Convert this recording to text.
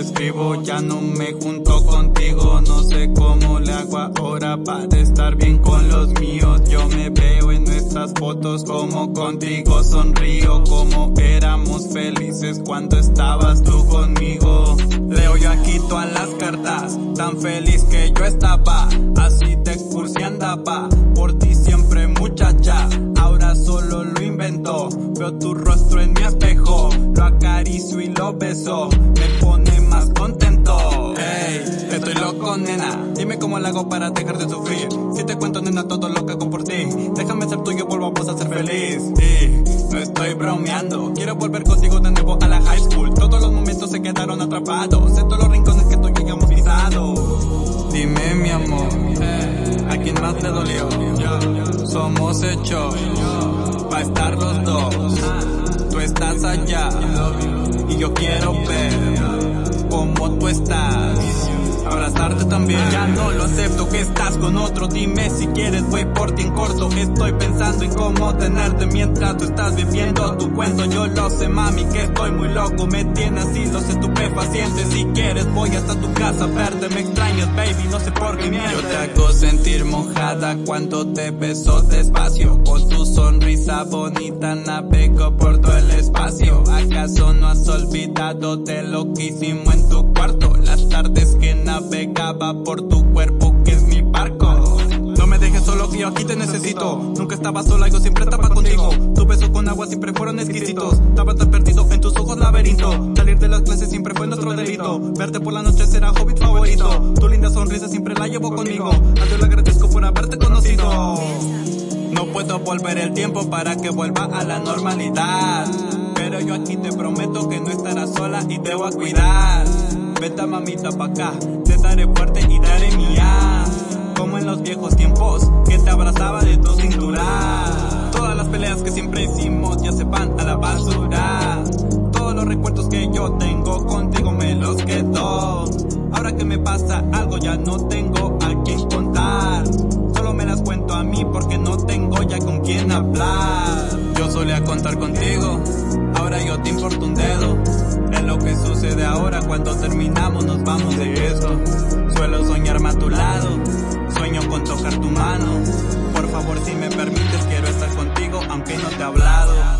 te escribo, ya no me junto contigo, no sé cómo le hago ahora para estar bien con los míos. Yo me veo en nuestras fotos como contigo sonrío, como éramos felices cuando estabas tú conmigo. Leo yo aquí todas las cartas, tan feliz que yo estaba, así de cursi andaba, por ti siempre muchacha, ahora solo lo invento, veo tu rostro en mi espejo, lo acaricio y lo beso, estoy loco nena, dime cómo lo hago para dejar de sufrir, si te cuento nena todo lo que hago por déjame ser tuyo, volvamos a ser feliz. Sí, no estoy bromeando, quiero volver contigo de nuevo a la high school, todos los momentos se quedaron atrapados, en todos los rincones que tú hemos pisado. Dime mi amor, ¿a quién más le dolió? Somos hechos para estar los dos. Tú estás allá y yo quiero ver también. Ya no lo acepto que estás con otro. Dime si quieres, voy por ti en corto. Estoy pensando en cómo tenerte mientras tú estás viviendo tu cuento. Yo lo sé, mami, que estoy muy loco. Me tienes así los estupefacientes. Si quieres, voy hasta tu casa a verte. Me extrañas, baby, no sé por qué mientes. Yo te hago sentir mojada cuando te beso despacio. Con tu sonrisa bonita navego por todo el espacio. ¿Acaso no has olvidado de lo que hicimos en tu cuarto? Las tardes que navegaba por tu cuerpo que es mi barco. No me dejes solo que yo aquí te necesito. Nunca estaba sola, yo siempre estaba contigo. Tus besos con agua siempre fueron exquisitos. Estaba tan perdido en tus ojos laberinto. Salir de las clases siempre fue nuestro delito. Verte por la noche será hobbit favorito. Tu linda sonrisa siempre la llevo conmigo. A Dios le agradezco por haberte conocido. No puedo volver el tiempo para que vuelva a la normalidad. Pero yo aquí te prometo que no estarás sola y te voy a cuidar. Vete mamita pa' acá, te daré fuerte y daré mía. Como en los viejos tiempos, que te abrazaba de tu cintura. Todas las peleas que siempre hicimos ya se van a la basura. Todos los recuerdos que yo tengo contigo me los quedo. Ahora que me pasa algo ya no tengo a quien contar. Solo me las cuento a mí porque no tengo ya con quién hablar. Yo solía contar contigo, ahora yo te importo lo que sucede ahora cuando terminamos nos vamos de esto. Suelo soñar a tu lado, sueño con tocar tu mano. Por favor si me permites quiero estar contigo aunque no te he hablado.